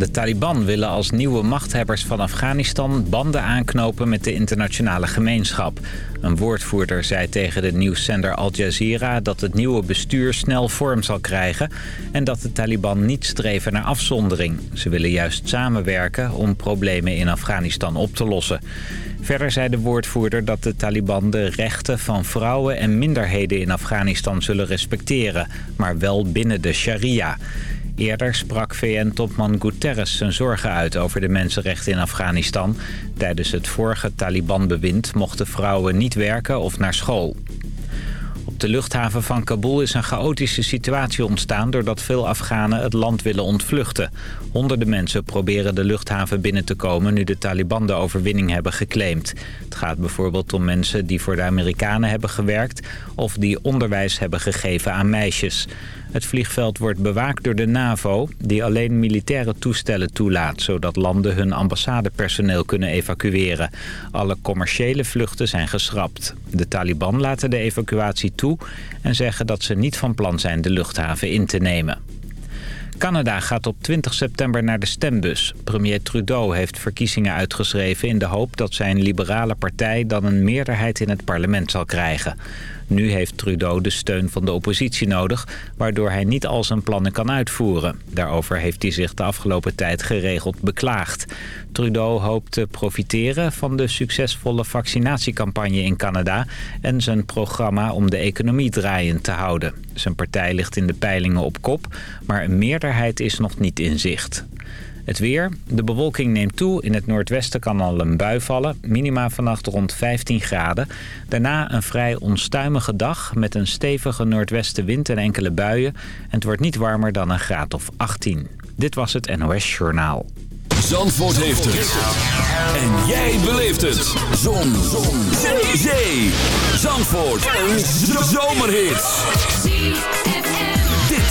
De Taliban willen als nieuwe machthebbers van Afghanistan banden aanknopen met de internationale gemeenschap. Een woordvoerder zei tegen de nieuwszender Al Jazeera dat het nieuwe bestuur snel vorm zal krijgen... en dat de Taliban niet streven naar afzondering. Ze willen juist samenwerken om problemen in Afghanistan op te lossen. Verder zei de woordvoerder dat de Taliban de rechten van vrouwen en minderheden in Afghanistan zullen respecteren, maar wel binnen de sharia. Eerder sprak VN-topman Guterres zijn zorgen uit over de mensenrechten in Afghanistan. Tijdens het vorige Taliban-bewind mochten vrouwen niet werken of naar school. Op de luchthaven van Kabul is een chaotische situatie ontstaan... doordat veel Afghanen het land willen ontvluchten. Honderden mensen proberen de luchthaven binnen te komen... nu de Taliban de overwinning hebben geclaimd. Het gaat bijvoorbeeld om mensen die voor de Amerikanen hebben gewerkt... of die onderwijs hebben gegeven aan meisjes. Het vliegveld wordt bewaakt door de NAVO... die alleen militaire toestellen toelaat... zodat landen hun ambassadepersoneel kunnen evacueren. Alle commerciële vluchten zijn geschrapt. De Taliban laten de evacuatie toe... en zeggen dat ze niet van plan zijn de luchthaven in te nemen. Canada gaat op 20 september naar de stembus. Premier Trudeau heeft verkiezingen uitgeschreven in de hoop dat zijn liberale partij dan een meerderheid in het parlement zal krijgen. Nu heeft Trudeau de steun van de oppositie nodig, waardoor hij niet al zijn plannen kan uitvoeren. Daarover heeft hij zich de afgelopen tijd geregeld beklaagd. Trudeau hoopt te profiteren van de succesvolle vaccinatiecampagne in Canada en zijn programma om de economie draaiend te houden. Zijn partij ligt in de peilingen op kop, maar een meerderheid is nog niet in zicht. Het weer. De bewolking neemt toe. In het noordwesten kan al een bui vallen. Minima vannacht rond 15 graden. Daarna een vrij onstuimige dag met een stevige noordwestenwind en enkele buien. En het wordt niet warmer dan een graad of 18. Dit was het NOS Journaal. Zandvoort heeft het. En jij beleeft het. Zon. Zon. Zee. Zandvoort. Een zomerhit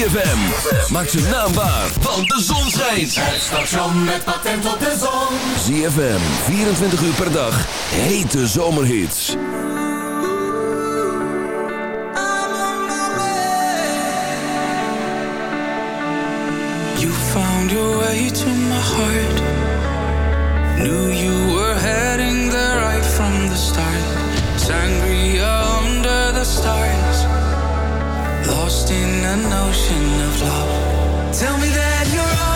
Maak ze naambaar, want de zon schijnt. Het station met patent op de zon. ZFM, 24 uur per dag. Hete zomerhits. You found your way to my heart. Knew you were heading there right from the start. Sangria lost in an ocean of love. Tell me that you're.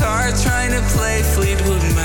Love you make, no boy.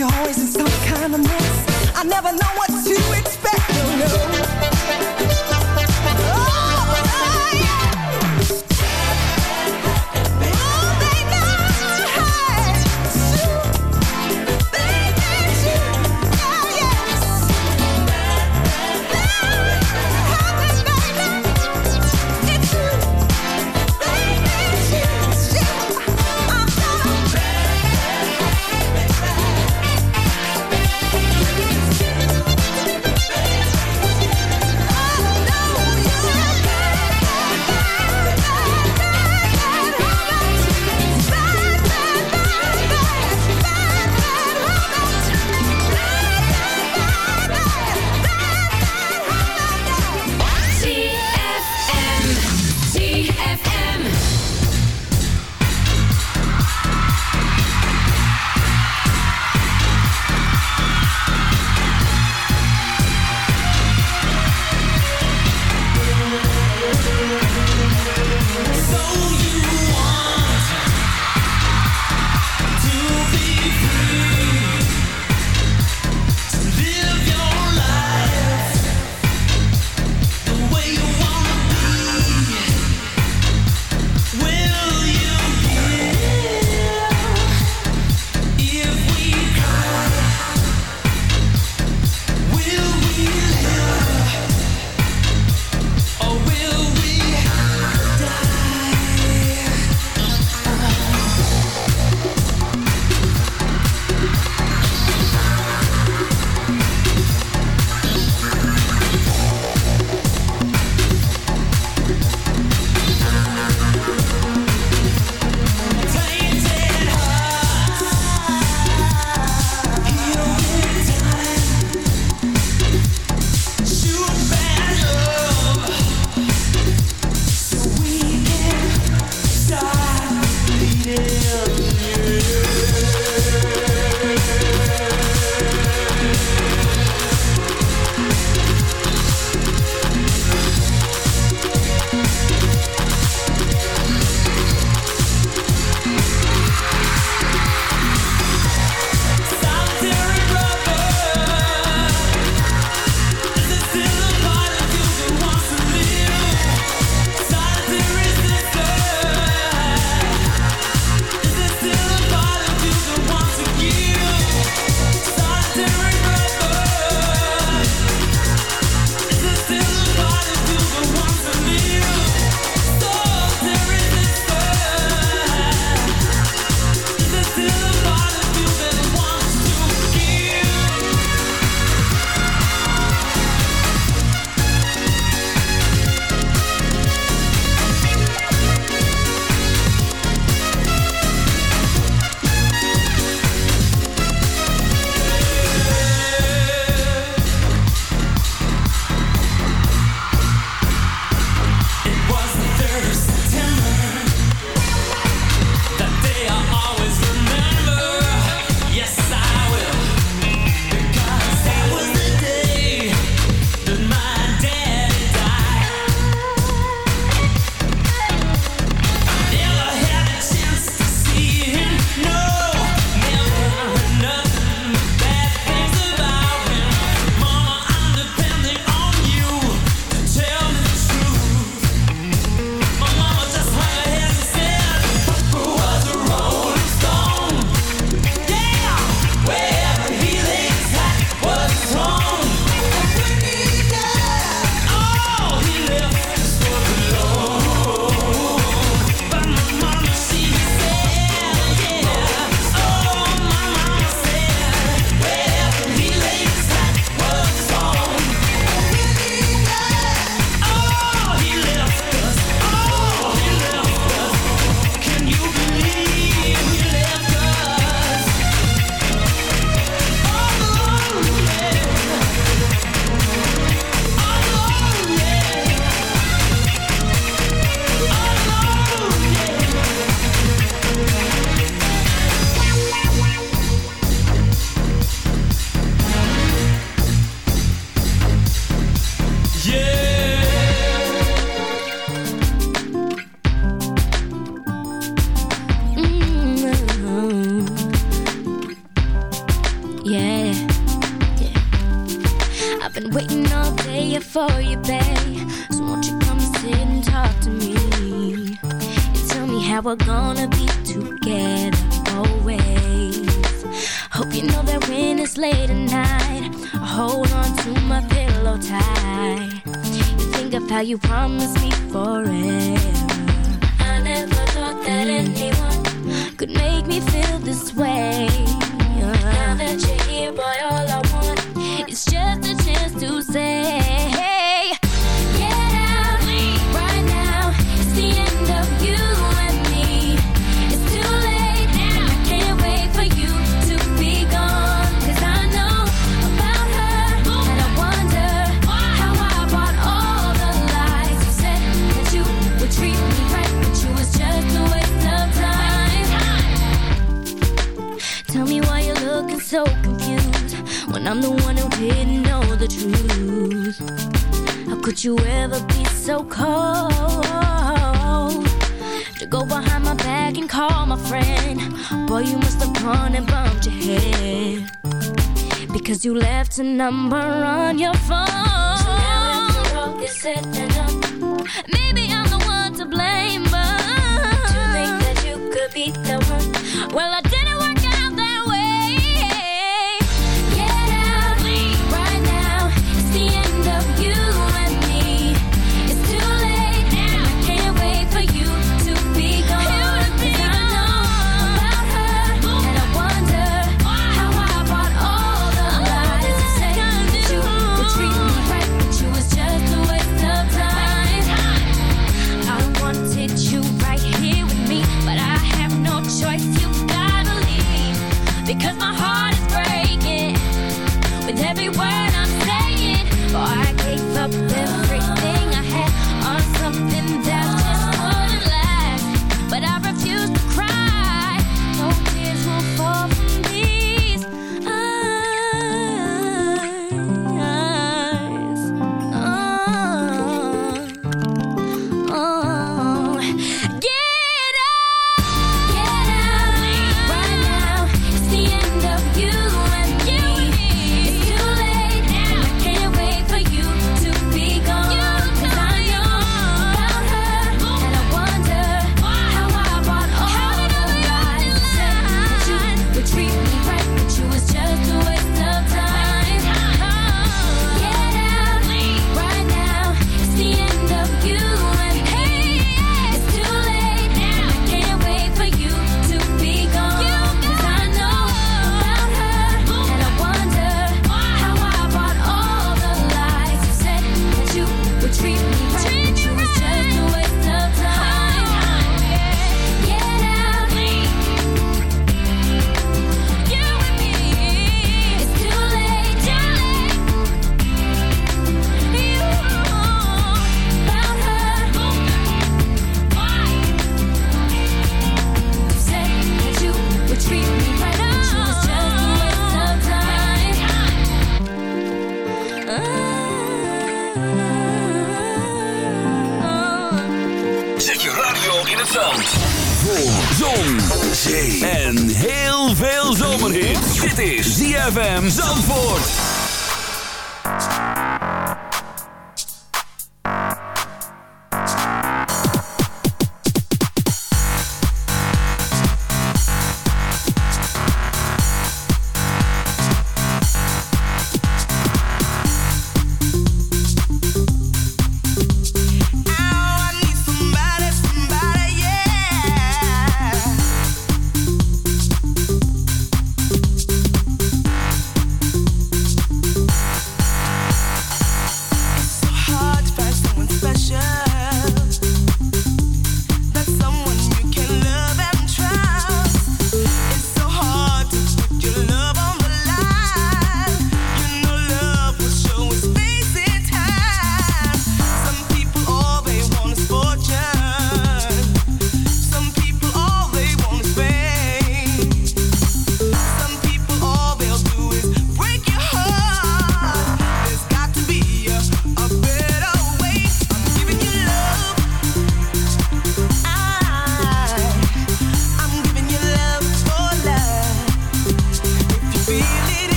you're always in some kind of mess. I never know what to expect, no, no. horn and bumped your head. Because you left a number on your phone. So now after all this said and done Maybe I'm the one to blame.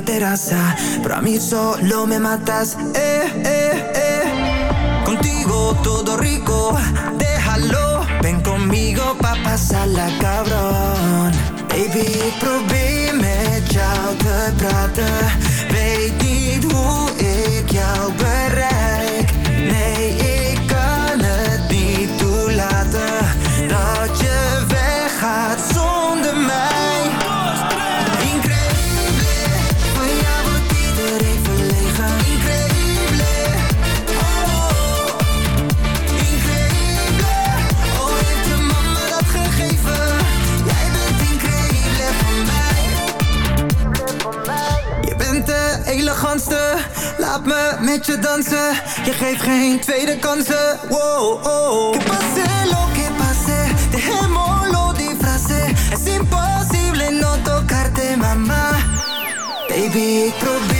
terraza, pero a mí solo me matas, eh, eh, eh. Contigo todo rico, déjalo, ven conmigo pa' pasarla cabrón. Baby, probeer met jou te praten met je dansen. Je geeft geen tweede kansen. Wow, oh. Que pase lo que pase, dejémoslo de frase. Es imposible no tocarte, mama. Baby, probeer.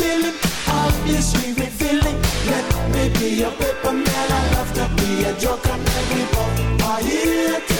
feeling, obviously revealing. Let me be a paper man. I love to be a joker. Everybody, are you?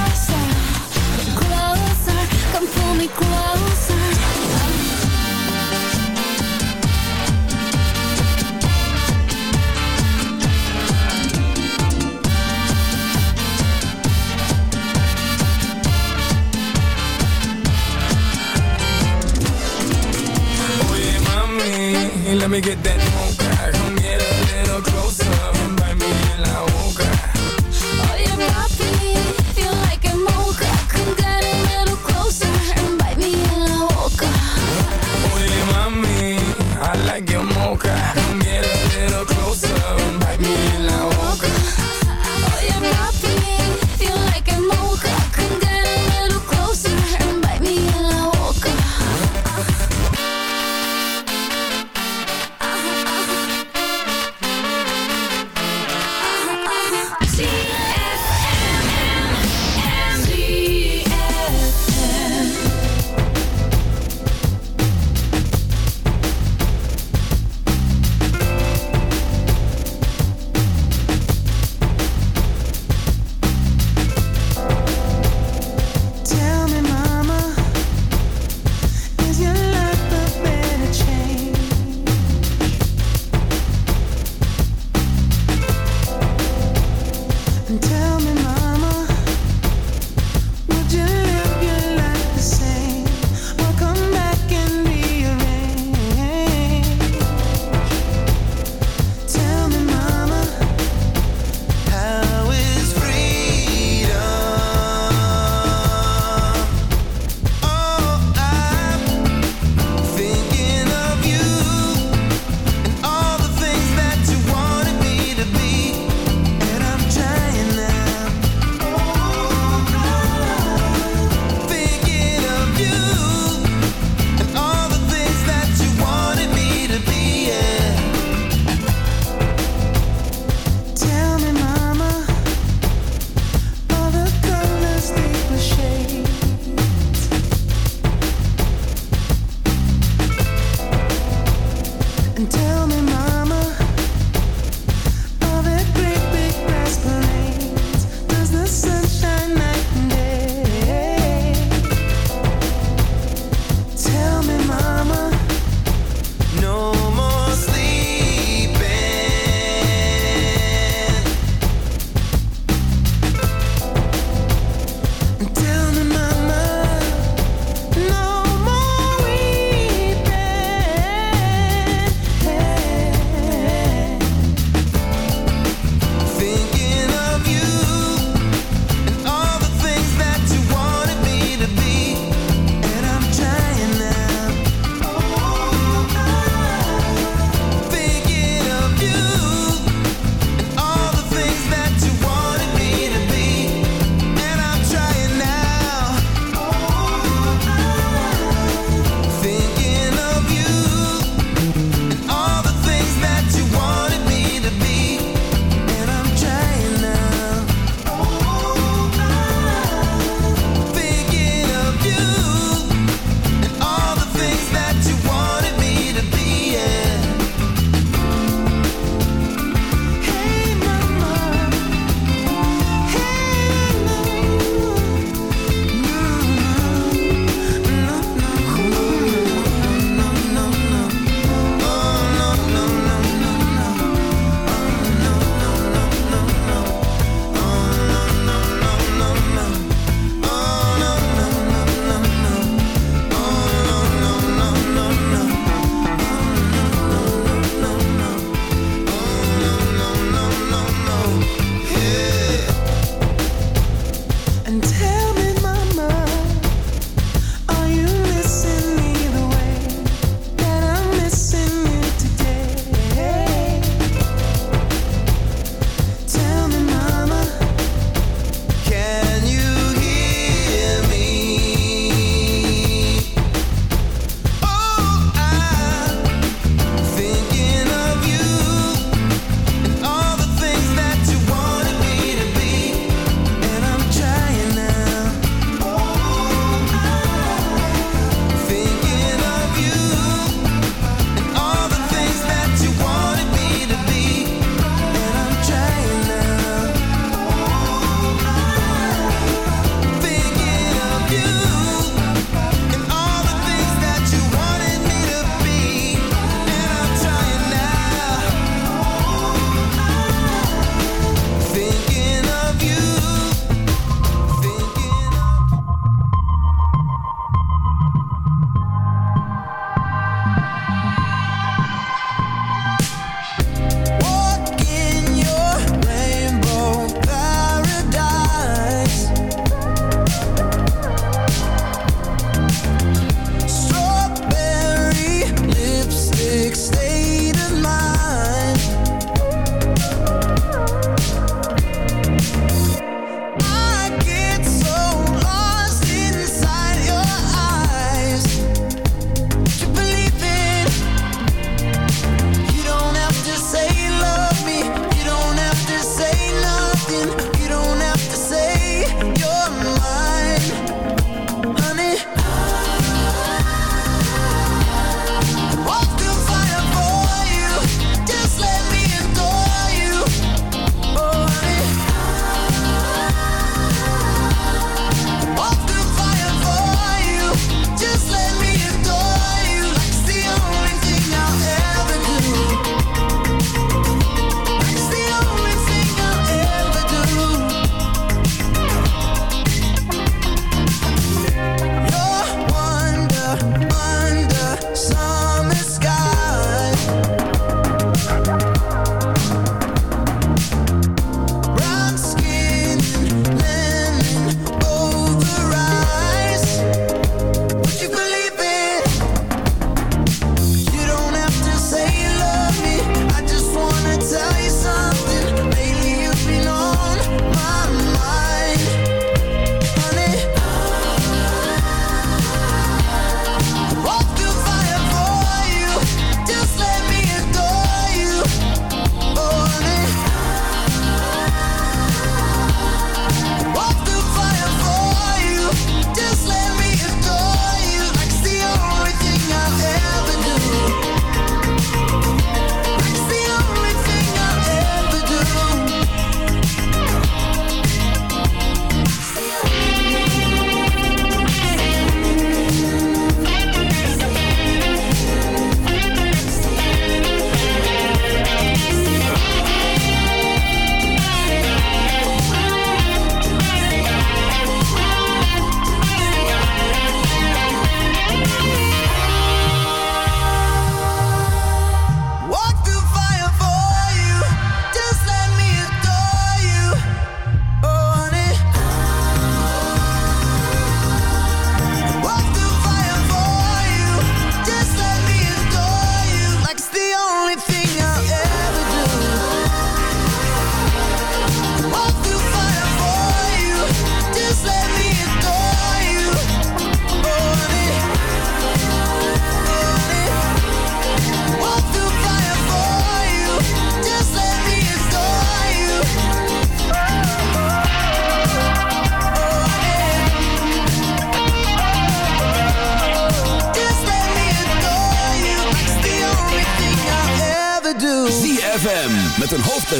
let me get that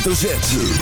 hoofdletter Z.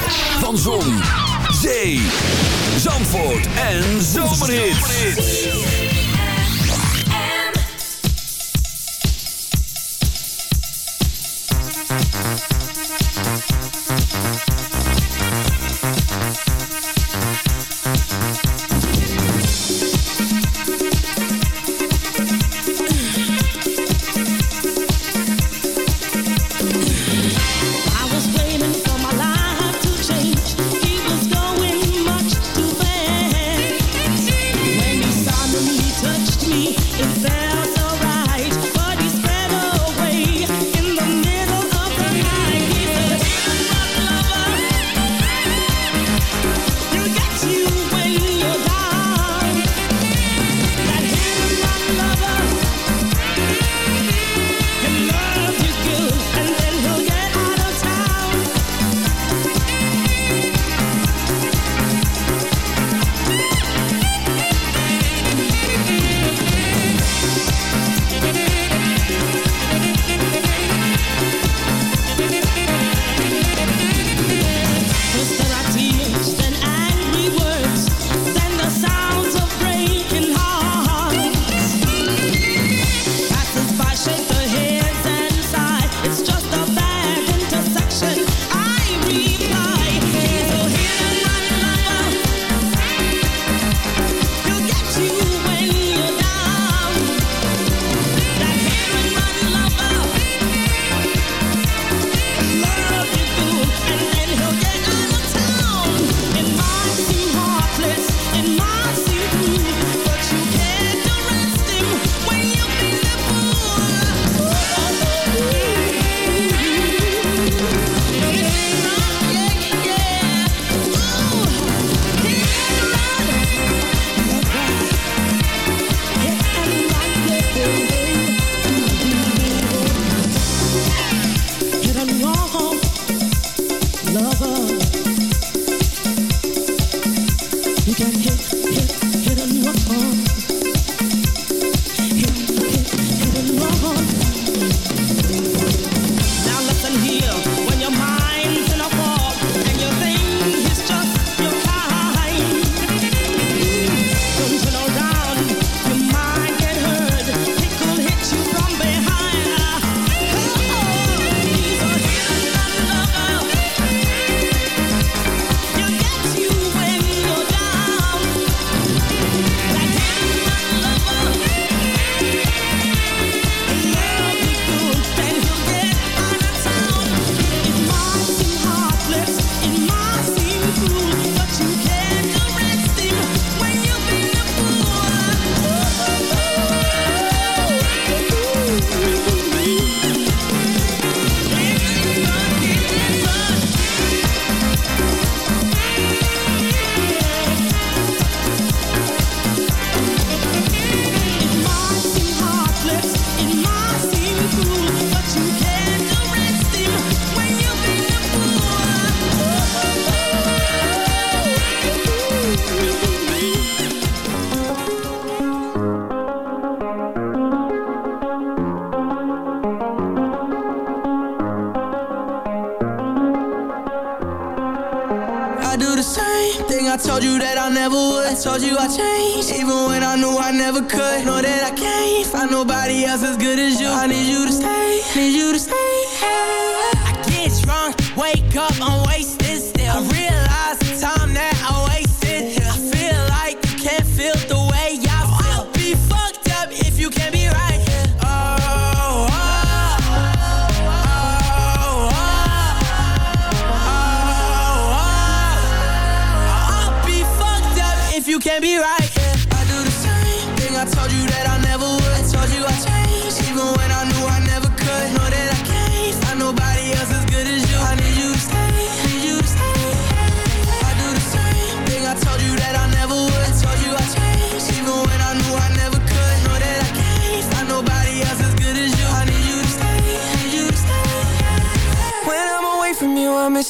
can hit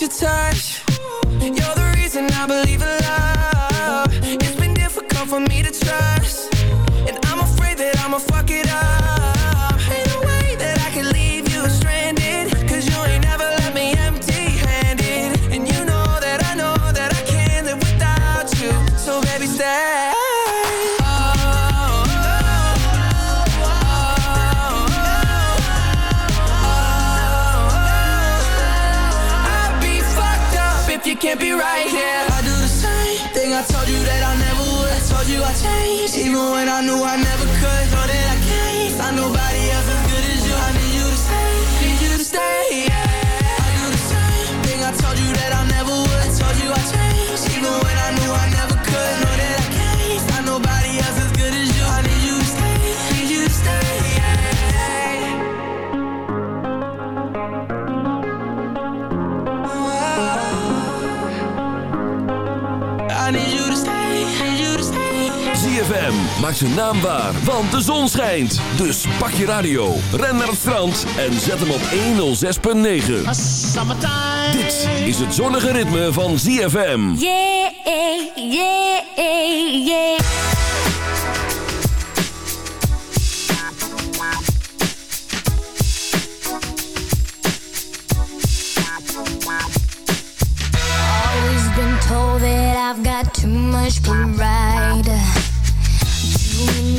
your touch. You're the reason I believe in love. Maak zijn naam waar, want de zon schijnt. Dus pak je radio, ren naar het strand en zet hem op 106.9. Dit is het zonnige ritme van ZFM. Yeah, yeah, yeah. I've got too much pride